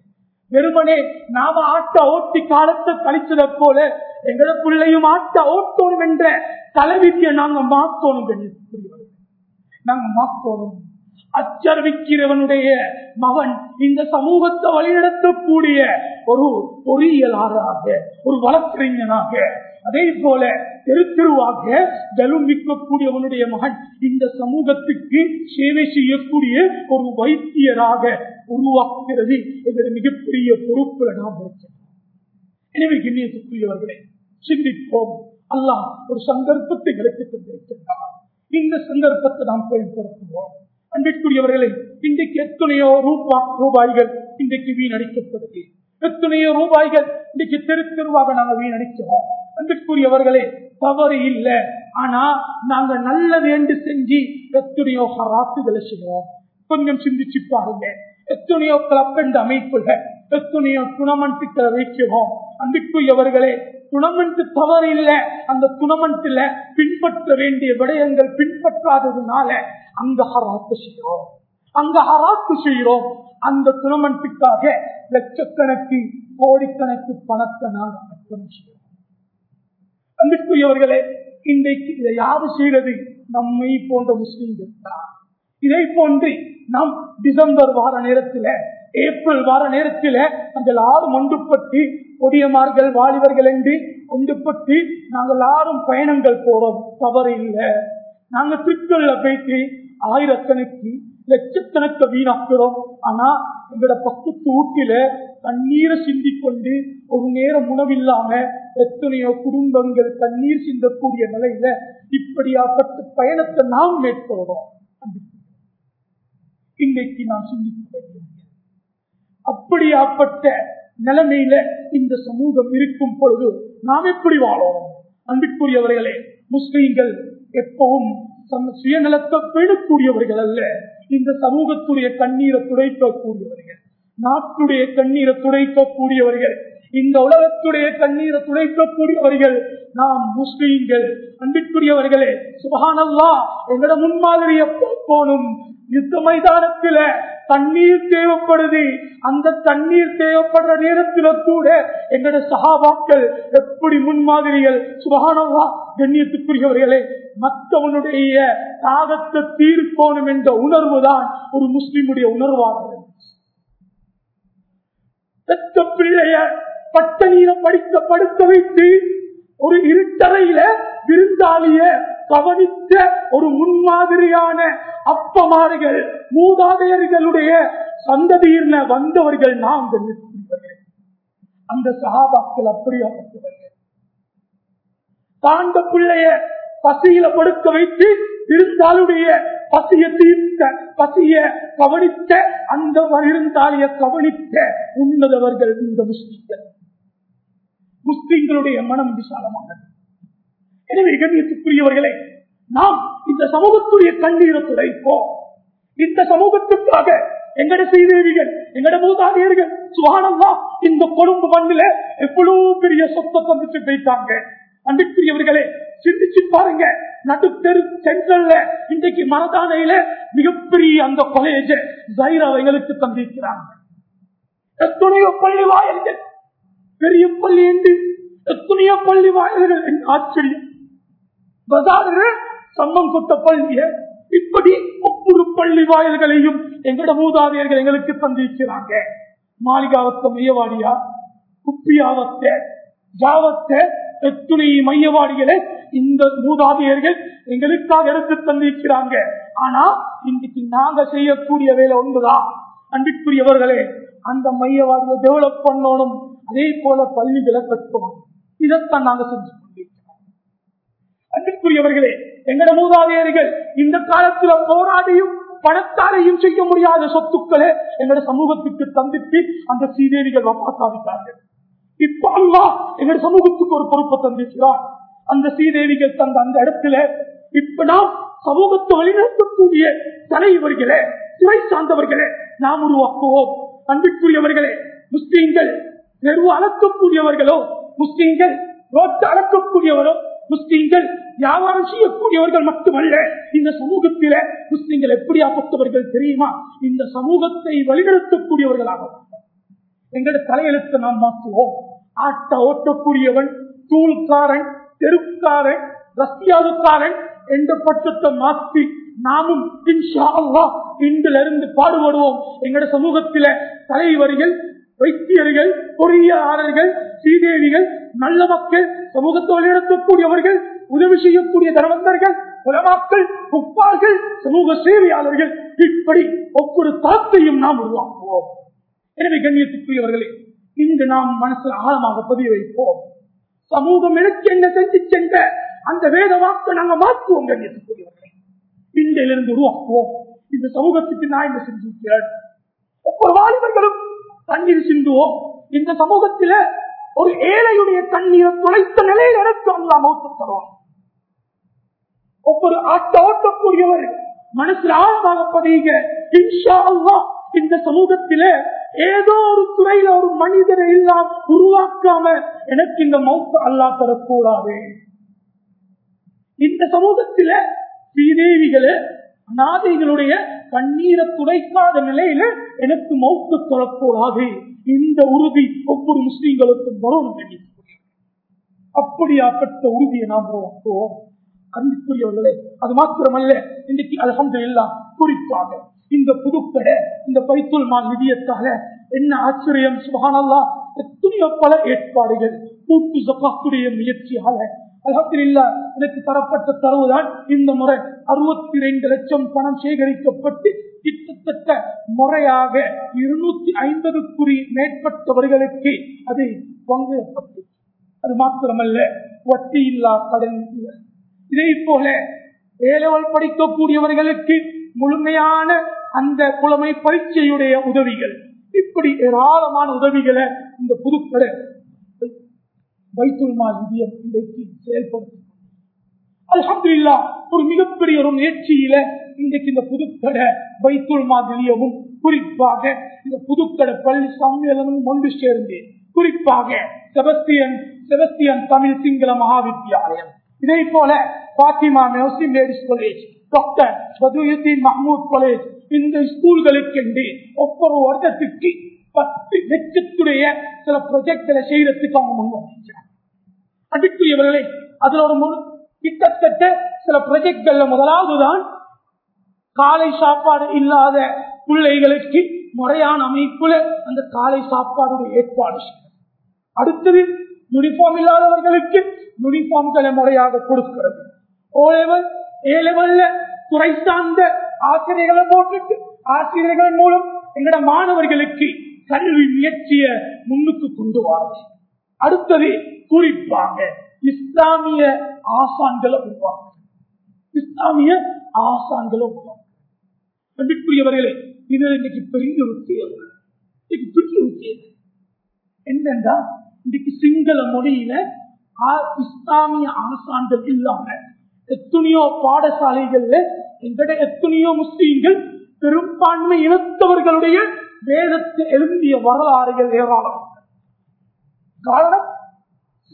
வெறுமனே நாம ஆட்ட ஓட்டி காலத்தை கழிச்சதை போல எங்களோட பிள்ளையும் ஆட்ட ஓட்டணும் என்ற தலைவிதியை நாங்க மாத்தணும் என்று நாங்க மாத்தணும் அச்சரிக்கிறவனுடைய மகன் இந்த சமூகத்தை வழிநடத்தக்கூடிய ஒரு பொறியியலாளராக ஒரு வழக்கறிஞனாக அதே போல தெரு தெருவாக ஜலுமிக்கக்கூடியவனுடைய மகன் இந்த சமூகத்துக்கு சேவை செய்யக்கூடிய ஒரு வைத்தியராக உருவாக்குகிறது என்ற மிகப்பெரிய பொறுப்புல நாம் இருக்கிறோம். எனவே கிண்ணியத்துக்குரியவர்களே சிந்திப்போம். அல்லாஹ் ஒரு சந்தர்ப்பத்தை விளக்கி தந்திருக்கின்றார் இந்த சந்தர்ப்பத்தை நாம் பயன்படுத்துவோம். அன்பிற்குரியவர்களே இன்றைக்கு எத்தனையோ ரூபா ரூபாய்கள் இன்றைக்கு வீணடிக்கப்படுது. எத்தனையோ ரூபாய்கள் இன்றைக்கு தெரு தெருவாக நாங்கள் வீணடிக்கிறோம். அன்பிற்குரியவர்களே தவறு இல்லை. ஆனா நாங்க நல்ல வேண்டு செஞ்சு எத்தனையோ ஹராசுகளை செய்வோம் கொஞ்சம் சிந்திச்சு பாருங்க. எத்தனையோ கிளப் என்ற அமைப்புகள் எத்தனையோ துணமன்ட்டுகளை வைக்கிறோம். அன்பிற்குரியவர்களே துணமெண்ட் தவறு இல்லை. அந்த துணமெண்ட்ல பின்பற்ற வேண்டிய விடயங்கள் பின்பற்றாததுனால அங்க ஹராத்து செய்யறோம். அங்க ஹராத்து செய்யறோம். அந்த துணமெண்ட்டுக்காக லட்சக்கணக்கு கோடிக்கணக்கு பணத்தை நாங்கள் அர்ப்பணம் செய்யறோம். அன்புக்குரியவர்களே இன்றைக்கு இதை யாரு செய்யறது நம்மை போன்ற முஸ்லீம்கள் தான். இதை போன்று நாம் டிசம்பர் வார நேரத்தில் ஏப்ரல் வார நேரத்தில் அந்த ஆறு ஒன்றுபட்டு கொடியமார்கள் வாலிபர்கள் என்று ஒன்றுபட்டு நாங்கள் யாரும் பயணங்கள் போறோம். தவறு இல்லை நாங்க திருக்கல்ல போயிட்டு ஆயிரக்கணக்கு லட்சக்கணக்க வீணாக்குறோம். ஆனா எங்களோட பக்கத்து ஊட்டில தண்ணீரை சிந்தி கொண்டு ஒரு நேரம் உணவில்லாம எத்தனையோ குடும்பங்கள் தண்ணீர் சிந்தக்கூடிய நிலையில இப்படியாப்பட்ட பயணத்தை நாம் மேற்கொள்றோம். இன்றைக்கு நான் சிந்திக்க வேண்டிய அப்படியாப்பட்ட நிலைமையில இந்த சமூகம் இருக்கும் பொழுது நாம் எப்படி வாழோம் அன்பிற்குரியவர்களே முஸ்லீம்கள் எப்பவும் சுயநலத்தை பேணக்கூடியவர்கள் அல்ல. இந்த சமூகத்துடைய கண்ணீரை துடைக்கக்கூடியவர்கள். நாட்டுடைய கண்ணீரை துடைக்கக்கூடியவர்கள். இந்த உலகத்துடைய கண்ணீரை துடைக்கக்கூடியவர்கள் நாம் முஸ்லீம்கள். அன்பிற்குரியவர்களே சுபகானல்லா எங்களோட முன்மாதிரி எப்போ போனும் யுத்த மைதானத்தில தண்ணீர் தேவைப்படுது. அந்த தண்ணீர் தேவைப்படுற நேரத்தில் கூட எங்கட சகாபாக்கள் எப்படி முன்மாதிரிகள். சுபகானவா கண்ணியத்துக்குரியவர்களே மற்றவனுடைய தாகத்தை தீர்க்கணும் என்ற உணர்வு தான் ஒரு முஸ்லிமுடைய உணர்வாக பெத்த பிள்ளைய பட்டணீரை படிக்க படுக்க வைத்து ஒரு இருட்டறையில விருந்தாளிய கவனித்த ஒரு முன்மாதிரியான அப்பமார்கள் மூதாதையர்களுடைய சந்ததியில் வந்தவர்கள் நாம் கண்ணியத்துக்குரியவர்கள் அந்த சகாபாக்கள் அப்படியாப்பட்டவர்கள். தாண்ட பிள்ளைய பசியில படுக்க வைத்து இருந்தாலுடைய பசிய தீர்த்த பசிய கவனித்த அந்த இருந்தாலிய கவனித்த உன்னதவர்கள் இந்த முஸ்லிம்கள். முஸ்லிம்களுடைய மனம் விசாலமானது. எனவே கண்ணியத்துக்குரியவர்களே நாம் இந்த சமூகத்துடைய கண்ணீரை துடைப்போம் இந்த சமூகத்துக்காக எங்கட செய்தேவிகள் எங்கட மூதாதையர்கள் சுகானந்தா இந்த கொழும்பு மண்ணில எவ்வளவு பெரிய சொத்தை தந்துட்டு போயிட்டாங்க. அன்றைக்குரியவர்களே சிந்திச்சு பாருங்க. நடுத்தெரு சென்ட்ரல்ல இன்றைக்கு மனதானையில மிகப்பெரிய அந்த கொலேஜ ஜைராவைகளுக்கு தந்திருக்கிறாங்க. எத்தனையோ பள்ளி வாயல்கள் பெரிய பள்ளி என்று எத்தனையோ பள்ளி வாயல்கள் ஆச்சரியம். பசாறு சம்மம் கொட்ட பள்ளிய இப்படி ஒவ்வொரு பள்ளி வாயில்களையும் எங்களோட மூதாதையர்கள் எங்களுக்கு தந்திருக்கிறாங்க மாளிகாவத்த மையவாடியா குப்பியாவத்த ஜாவத்த எத்துணை மையவாடிகளை இந்த மூதாதையர்கள் எங்களுக்காக எடுத்து தந்திருக்கிறாங்க ஆனா இன்னைக்கு நாங்க செய்யக்கூடிய வேலை ஒன்றுதான் அன்பிற்குரியவர்களே அந்த மையவாடியை டெவலப் பண்ணணும். அதே போல பள்ளிகளை கட்டணும் இதைத்தான் நாங்க செஞ்சோம் கொண்டிருக்கிறோம் அன்புக்குரியவர்களே எங்கட மூதாதையர்கள் இந்த காலத்துல போராடியும் பணத்தாரையும் செய்ய முடியாத சொத்துக்களை எங்கட சமூகத்துக்கு தந்திட்டு அந்த சீதேவிகள் வப்பாத்தாவிட்டார்கள் இப்ப அல்லா எங்க சமூகத்துக்கு ஒரு பொறுப்பை தந்திருக்கிறார். அந்த சீதேவிகள் தந்த அந்த இடத்துல இப்ப நாம் சமூகத்தை வழிநடத்தக்கூடிய தலைவர்களே துறை சார்ந்தவர்களே நாம் உருவாக்குவோம். அன்பிற்குரியவர்களே முஸ்லீம்கள் நெருவு அளக்கக்கூடியவர்களோ முஸ்லீம்கள் ரோட்டு அளக்கக்கூடியவரோ முஸ்லிம்கள் வியாபாரம் செய்யக்கூடியவர்கள் மட்டுமல்ல இந்த சமூகத்தில முஸ்லிம்கள் எப்படியாப்பட்டவர்கள் தெரியுமா? இந்த சமூகத்தை வழிநடத்தக்கூடியவர்களாக எங்களோட தலையெழுத்தை நாம் மாற்றுவோம். ஆட்ட ஓட்டக்கூடியவன் தூள்காரன் தெருக்காரன் ரஷ்யாவுக்காரன் என்ற பட்சத்தை மாற்றி நாமும் இன்ஷா அல்லாஹ் இன்றிலிருந்து பாடுபடுவோம். எங்களோட சமூகத்தில தலைவர்கள் வைத்தியர்கள் பொறியாளர்கள் சீதேவிகள் நல்ல மக்கள் சமூகத்தோடு நடத்தக்கூடியவர்கள் உதவி செய்யக்கூடிய தனவந்தர்கள் உலமாக்கள் உப்பார்கள் சமூக சேவையாளர்கள். இப்படி ஒவ்வொரு தாக்கையும் நாம் உருவாக்குவோம். எனவே கண்ணியத்துக்குரியவர்களே இன்று நாம் மனசில் ஆழமாக பதிய வைப்போம். சமூகம் எனக்கு என்ன செஞ்சு சென்ற அந்த வேத வாக்கை நாங்கள் மாற்றுவோம் கண்ணியத்துக்குரியவர்களே. இன்றையிலிருந்து உருவாக்குவோம். இந்த சமூகத்துக்கு நான் என்ன செஞ்சிருக்கிறேன்? ஒவ்வொரு வாலிபர்களும் தண்ணீர் சிந்துவோம். இந்த சமூகத்தில ஒரு ஏழையுடைய தண்ணீரை துளைத்த நிலையில் எனக்கு அல்லா மௌத்து தருவோம் ஒவ்வொரு ஆட்ட ஓட்டக்கூடியவர் மனசில் ஆழமாக பதியுங்க இன்ஷா இந்த சமூகத்தில ஏதோ ஒரு துறையில ஒரு மனிதரை எல்லாம் உருவாக்காம எனக்கு இந்த மௌத்து அல்லா தரக்கூடாது. இந்த சமூகத்தில ஸ்ரீதேவிகள நாதைகளுடைய கண்ணீரை துடைக்காத நிலையில எனக்கு மௌத்து தரக்கூடாது இந்த உறுதி ஒவ்வொரு முஸ்லீம்களுக்கும் வரும் அப்படியாப்பட்ட உறுதியை நாம் உருவாக்குவோம். அன்புக்குரியவர்களே அது மாத்திரமல்ல. இன்னைக்கு அலகம்து எல்லாம் குறிப்பாக இந்த புதுக்கடை இந்த பைத்துல் மால் நிதியத்தால என்ன ஆச்சரியம் சுகானல்லா எத்தனையோ பல ஏற்பாடுகள் கூட்டு ஜப்பாத்துடைய முயற்சியால அலகத்தில்லா எனக்கு தரப்பட்ட தரவுதான் இந்த முறை. அறுபத்தி ரெண்டு லட்சம் பணம் சேகரிக்கப்பட்டு கிட்டத்தட்ட முறையாக இருநூத்தி ஐம்பதுக்குரிய மேற்பட்டவர்களுக்கு அது பங்கப்பட்டு அது மாத்திரமல்ல வட்டி இல்லா கடன் இதே போல ஏலவல் படிக்கக்கூடியவர்களுக்கு முழுமையான அந்த புலமை பரீட்சையுடைய உதவிகள். இப்படி ஏராளமான உதவிகளை இந்த புதுக்கடை பைத்துல்மா நிதியம் இன்றைக்கு செயல்படுத்தி அலமதுல்லா ஒரு மிகப்பெரிய ஒரு முயற்சியில இன்றைக்கு இந்த புதுக்கட வைத்துல்மா நிலையமும் குறிப்பாக இந்த புதுக்கட பள்ளி சம்மேளனமும் ஒன்று சேர்ந்தேன் குறிப்பாக செபஸ்தியன் செபஸ்தியன் தமிழ் சிங்கள மகாவித்யாலயம். இதே போல Fathima மெஹசிம் ladies college doctor Badiuddin Mahmood college இந்த ஸ்கூல்களுக்கென்று ஒவ்வொரு வருடத்துக்கு பத்து லட்சத்துடைய சில ப்ரொஜெக்ட்களை செய்யறதுக்கு அவங்க முன் அதுக்குரியவர்களே அதுல ஒரு கிட்டத்தட்ட சில ப்ரொஜெக்ட்கள்ல முதலாவதுதான் காலை சாப்பாடு இல்லாத பிள்ளைகளுக்கு முறையான அமைப்புல அந்த காலை சாப்பாடுடைய ஏற்பாடு அடுத்தது யூனிஃபார்ம் இல்லாதவர்களுக்கு யூனிஃபார்ம்களை முறையாக கொடுக்கிறது. ஓலெவல் ஏ லெவல்ல துறை சார்ந்த ஆசிரியர்களை போட்டுட்டு ஆசிரியர்கள் மூலம் எங்கட மாணவர்களுக்கு கல்வி முயற்சியை முன்னுக்கு கொண்டு வாங்க அடுத்தது குறிப்பாக இஸ்லாமிய ஆசான்களை உருவாக்க இஸ்லாமிய ஆசான்களை உருவாக்க அன்புக்குரியவர்களே இது இன்னைக்கு பெரிய ஒரு தேவை இன்னைக்கு பெரிய ஒரு தேவை என்னென்றா இன்னைக்கு சிங்கள மொழியில இஸ்லாமிய ஆசான்கள் இல்லாம எத்தனையோ பாடசாலைகள்ல எங்கட எத்தனையோ முஸ்லீம்கள் பெரும்பான்மை இனத்தவர்களுடைய வேதத்தை எழுந்திய வரலாறுகள் ஏராளம். காரணம்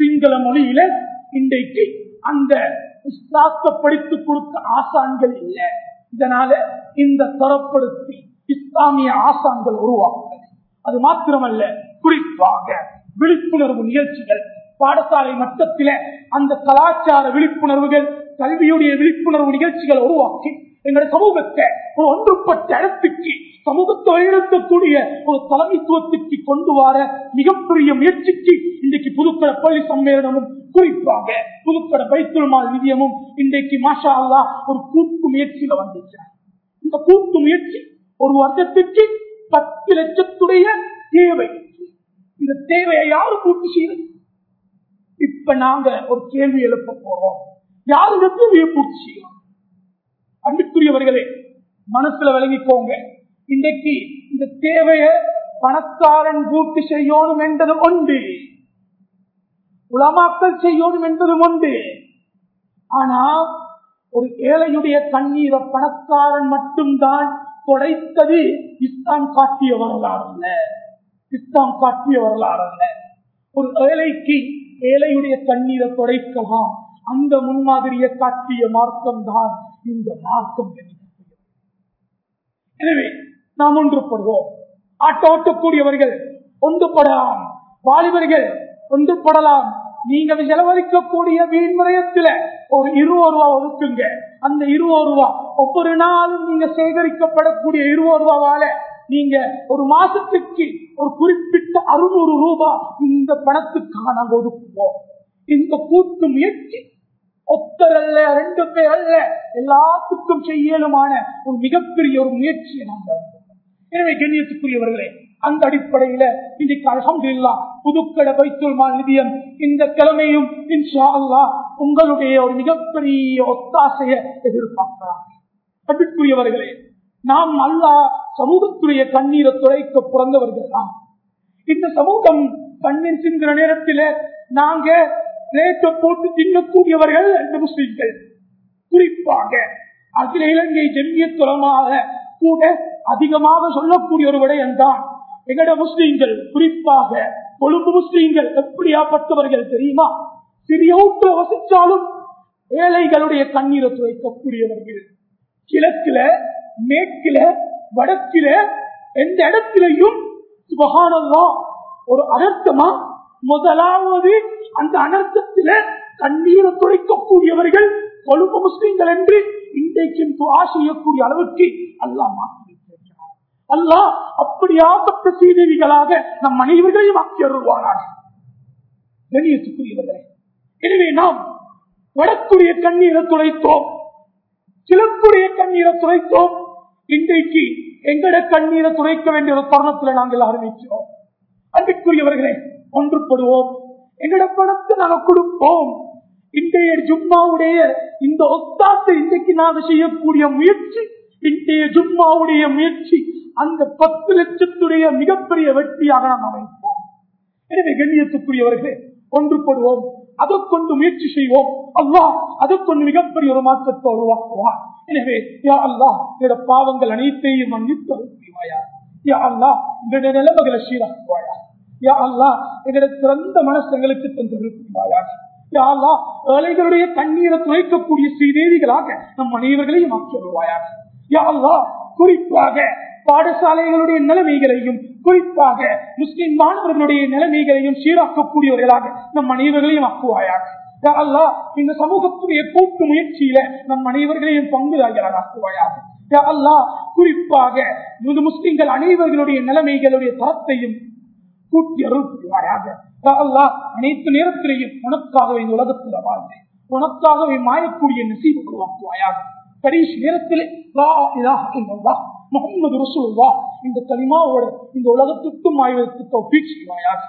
சிங்கள மொழியில இன்றைக்கு அந்த படித்து கொடுத்த ஆசான்கள் இல்லை. இதனால இந்த தரப்படுத்தி இஸ்லாமிய ஆசான்கள் உருவாக்குறது அது மாத்திரமல்ல குறிப்பாக விழிப்புணர்வு நிகழ்ச்சிகள். பாடசாலை மட்டத்தில அந்த கலாச்சார விழிப்புணர்வுகள் கல்வியுடைய விழிப்புணர்வு நிகழ்ச்சிகள் உருவாக்கி எங்களுடைய சமூகத்தை ஒரு ஒன்றுபட்ட இடத்துக்கு சமூகத்தை வழிநடத்தக்கூடிய ஒரு தலைமைத்துவத்துக்கு கொண்டு வர மிகப்பெரிய முயற்சிக்கு இன்றைக்கு புதுக்கட பள்ளி சம்மேளனமும் குறிப்பாக புதுக்கட பைத்துல்மால் நிதியமும் இன்றைக்கு மாஷா அல்லா ஒரு கூட்டு முயற்சியில வந்திருக்கிறார். இந்த கூட்டு முயற்சி ஒரு வருடத்துக்கு பத்து லட்சத்துடைய தேவை. இந்த தேவையை யாரு பூர்த்தி செய்யறது இப்ப நாங்க ஒரு கேள்வி எழுப்ப போறோம். யாருங்க தேவையை பூர்த்தி செய்யும் அன்புக்குரியவர்களே மனசுல விளங்கிக்கோங்க. இன்றைக்கு இந்த தேவைய பணக்காரன் பூர்த்தி செய்யணும் என்பது உண்டு. உலமாக்கல் செய்யணும் என்பதும் உண்டு. ஆனா ஒரு ஏழையுடைய கண்ணீரை பணக்காரன் மட்டும்தான் தொடைத்தது இஸ்லாம் காட்டிய வரலாறு அல்ல. இஸ்லாம் காட்டிய வரலாறு அல்ல. ஒரு ஏழைக்கு ஏழையுடைய கண்ணீரை தொடைக்கலாம். அந்த முன்மாதிரியை காட்டிய மார்க்கம் தான் இந்த மார்க்கம் எனவே நாம் ஒன்றுபடுவோம். ஆட்டோட்டக்கூடியவர்கள் ஒன்றுபடலாம். வாலிபர்கள் ஒன்றுபடலாம். நீங்க செலவழிக்கக்கூடிய வீண் முறையத்துல ஒரு இருபது ரூபா ஒதுக்குங்க. அந்த இருபது ரூபா ஒவ்வொரு நாளும் நீங்க சேகரிக்கப்படக்கூடிய இருபது ரூபாவால நீங்க ஒரு மாசத்துக்கு ஒரு குறிப்பிட்ட அறுநூறு ரூபாய் இந்த பணத்துக்காக நாங்க ஒதுக்குவோம். இந்த கூட்டு முயற்சி ஒத்தர் அல்ல ரெண்டு பேர் அல்ல எல்லாத்துக்கும் செய்யலுமான ஒரு மிகப்பெரிய ஒரு முயற்சியை நாங்கள் எனவே கண்ணியத்துக்குரியவர்களே அந்த அடிப்படையில இன்னைக்கு அலமதுல்லா புதுக்கடை வைத்துல் மால் நிதியம் இந்த கிழமையும் இன்ஷா அல்லா உங்களுடைய ஒரு மிகப்பெரிய ஒத்தாசையை எதிர்பார்க்கிறாங்க அன்புக்குரியவர்களே நாம் அல்லா சமூகத்துடைய கண்ணீரை துறைக்க பிறந்தவர்கள் தான். இந்த சமூகம் கண்ணீர் சிந்திர நேரத்தில் நாங்க ரேட்டை போட்டு தின்னக்கூடியவர்கள் அந்த முஸ்லிம்கள். குறிப்பாக அகில இலங்கை ஜெமியத்துறமாக கூட அதிகமாக சொல்லக்கூடிய ஒரு விடயம் தான் எங்கட முஸ்லீம்கள் குறிப்பாக கொழும்பு முஸ்லீம்கள் எப்படியாப்பட்டவர்கள் தெரியுமா? சிறிய ஊட்ட வசிச்சாலும் ஏழைகளுடைய கண்ணீரை துவைக்கக்கூடியவர்கள் கிழக்குல மேற்கில வடக்கில எந்த இடத்திலையும் சுபகானல்லா ஒரு அனர்த்தமா முதலாவது அந்த அனர்த்தத்தில கண்ணீரை துடைக்கக்கூடியவர்கள் கொழும்பு முஸ்லீம்கள் என்று இன்றைக்கு துவா செய்யக்கூடிய அளவுக்கு அல்லாஹ் மாற்றி வைத்திருக்கிறார் அல்லாஹ் அப்படியாப்பட்ட சீதேவிகளாக நம் அனைவர்களையும் ஆக்கி அருள்வானாக. கண்ணியத்துக்குரியவர்களே எனவே நாம் வடக்குரிய கண்ணீரை துடைத்தோம் கிழக்குடைய கண்ணீரை துடைத்தோம். இன்றைக்கு எங்கட கண்ணீரை துடைக்க வேண்டிய ஒரு தருணத்தில் நாங்கள் ஆரம்பிக்கிறோம். அன்பிற்குரியவர்களே ஒன்றுபடுவோம். எங்களோட பணத்தை நாங்கள் கொடுப்போம். இன்றைய ஜும்மாவுடைய இந்த ஒத்தாசை இன்றைக்கு நாங்கள் செய்யக்கூடிய முயற்சி இன்றைய ஜும்மாவுடைய முயற்சி அந்த பத்து லட்சத்துடைய மிகப்பெரிய வெற்றியாக நாம் அமைப்போம். எனவே கண்ணியத்துக்குரியவர்களே ஒன்றுபடுவோம் அதை கொண்டு முயற்சி செய்வோம். அல்லா அதை கொண்டு மிகப்பெரிய ஒரு மாற்றத்தை உருவாக்குவார் எனவே யா அல்லா என்னோட பாவங்கள் அனைத்தையும் மன்னித்து அருள்வாயா யா அல்லா என்னுடைய நிலைமைகளை சீராக்குவாயா? யா அல்லா எங்களுடைய சிறந்த மனசங்களுக்கு தந்து விரும்புவாயா யா அல்லா ஏழைகளுடைய கண்ணீரை துவைக்கக்கூடிய ஸ்ரீதேவிகளாக நம் அனைவர்களையும் ஆக்கி வருவாயாக யா அல்லா குறிப்பாக பாடசாலைகளுடைய நிலைமைகளையும் குறிப்பாக முஸ்லிம் மாணவர்களுடைய நிலைமைகளையும் சீராக்கக்கூடியவர்களாக நம் அனைவர்களையும் ஆக்குவாயாக. யா அல்லா இந்த சமூகத்துடைய கூட்டு முயற்சியில நம் அனைவர்களையும் பங்குதாரிகளாக ஆக்குவாயாக. யா அல்லா குறிப்பாக முஸ்லிம்கள் அனைவர்களுடைய நிலைமைகளுடைய தரத்தையும் கூட்டி அருள் புரிவாயாக அல்லா அனைத்து நேரத்திலேயும் உனக்காகவே இந்த உலகத்தில் வாழ்ந்தேன். உனக்காகவே மாயக்கூடிய நசீபு உருவாக்குவாயாக. கடைசி நேரத்திலே முகமது ரசூல்லா இந்த கலிமாவோட இந்த உலகத்துக்கும் ஆய்வதற்கு தௌஃபீக் செய்வாயாக.